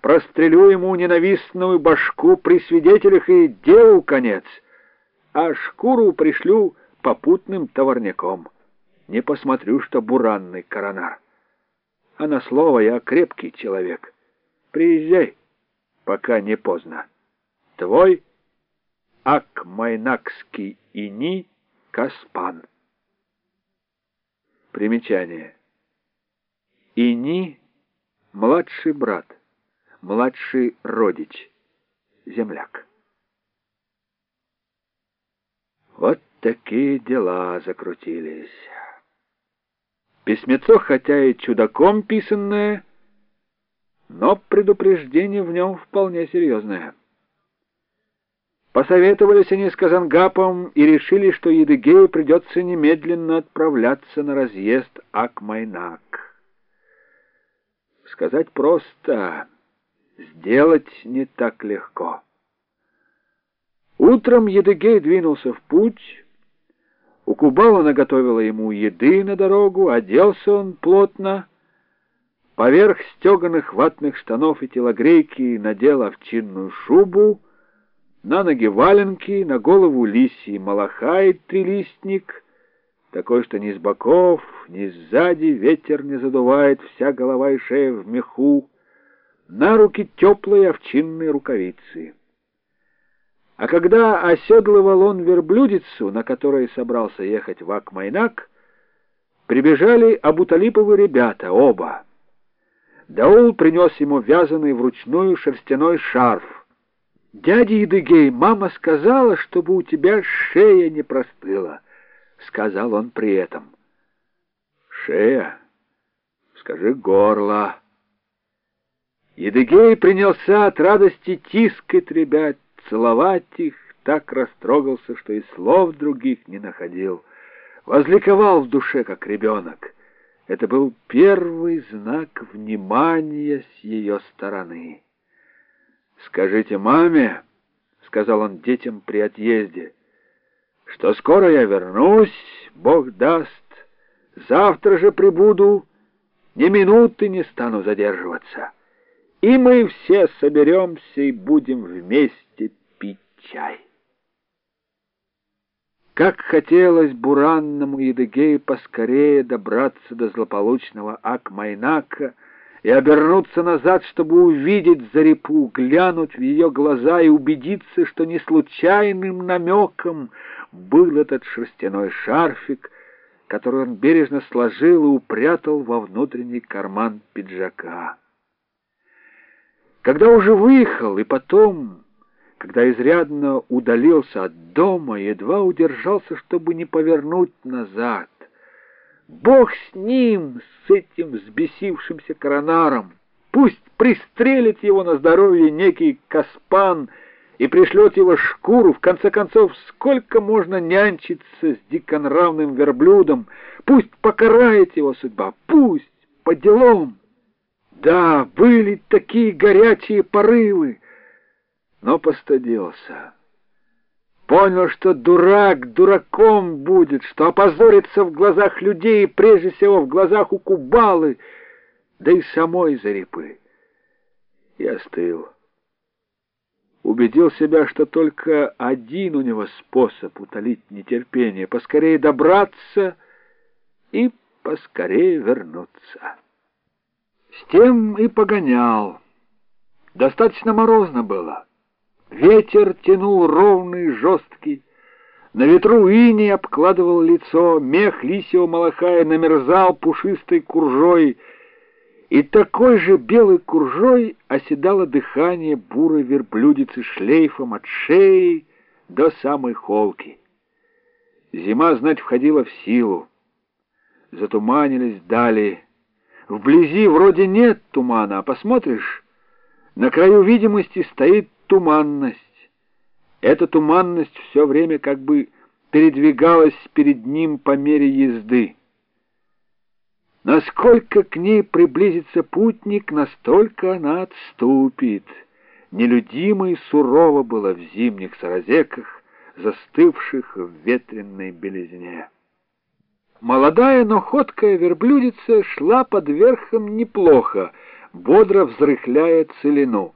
прострелю ему ненавистную башку при свидетелях и делу конец, а шкуру пришлю попутным товарняком. Не посмотрю, что буранный коронар. А на слово я крепкий человек. Приезжай, пока не поздно. Твой Акмайнакский ини Каспан. Примечание. Ини — младший брат, младший родич, земляк. Вот такие дела закрутились. Письмецо, хотя и чудаком писанное, но предупреждение в нем вполне серьезное. Посоветовались они с Казангапом и решили, что Едыгею придется немедленно отправляться на разъезд Акмайнак. Сказать просто, сделать не так легко. Утром Едыгей двинулся в путь. У Кубала наготовила ему еды на дорогу, оделся он плотно. Поверх стеганых ватных штанов и телогрейки надел овчинную шубу, на ноги валенки, на голову лисий малахай трилистник, такой, что ни с боков, ни сзади ветер не задувает, вся голова и шея в меху, на руки теплые овчинные рукавицы. А когда оседлывал он верблюдицу, на которой собрался ехать в Акмайнак, прибежали Абуталиповы ребята, оба. Даул принес ему вязаный вручную шерстяной шарф, «Дядя Едыгей, мама сказала, чтобы у тебя шея не простыла», — сказал он при этом. «Шея? Скажи горло». Едыгей принялся от радости тискать ребят, целовать их, так растрогался, что и слов других не находил. Возликовал в душе, как ребенок. Это был первый знак внимания с ее стороны. «Скажите маме», — сказал он детям при отъезде, «что скоро я вернусь, Бог даст, завтра же прибуду, ни минуты не стану задерживаться, и мы все соберемся и будем вместе пить чай». Как хотелось буранному Едыгею поскорее добраться до злополучного Акмайнака, и обернуться назад, чтобы увидеть Зарипу, глянуть в ее глаза и убедиться, что не случайным намеком был этот шерстяной шарфик, который он бережно сложил и упрятал во внутренний карман пиджака. Когда уже выехал, и потом, когда изрядно удалился от дома, едва удержался, чтобы не повернуть назад, Бог с ним, с этим взбесившимся коронаром. Пусть пристрелит его на здоровье некий Каспан и пришлет его шкуру. В конце концов, сколько можно нянчиться с диконравным верблюдом? Пусть покарает его судьба, пусть, по делам. Да, были такие горячие порывы, но постыдился. Понял, что дурак дураком будет, что опозорится в глазах людей, прежде всего в глазах у Кубалы, да и самой Зарипы. И остыл. Убедил себя, что только один у него способ утолить нетерпение — поскорее добраться и поскорее вернуться. С тем и погонял. Достаточно морозно было. Ветер тянул ровный, жесткий. На ветру иней обкладывал лицо, мех лисьего малахая намерзал пушистой куржой, и такой же белой куржой оседало дыхание бурой верблюдицы шлейфом от шеи до самой холки. Зима, знать, входила в силу. Затуманились дали. Вблизи вроде нет тумана, а посмотришь, на краю видимости стоит туманность. Эта туманность все время как бы передвигалась перед ним по мере езды. Насколько к ней приблизится путник, настолько она отступит. Нелюдимо и сурово было в зимних саразеках, застывших в ветренной белизне. Молодая, но ходкая верблюдица шла под верхом неплохо, бодро взрыхляя целину.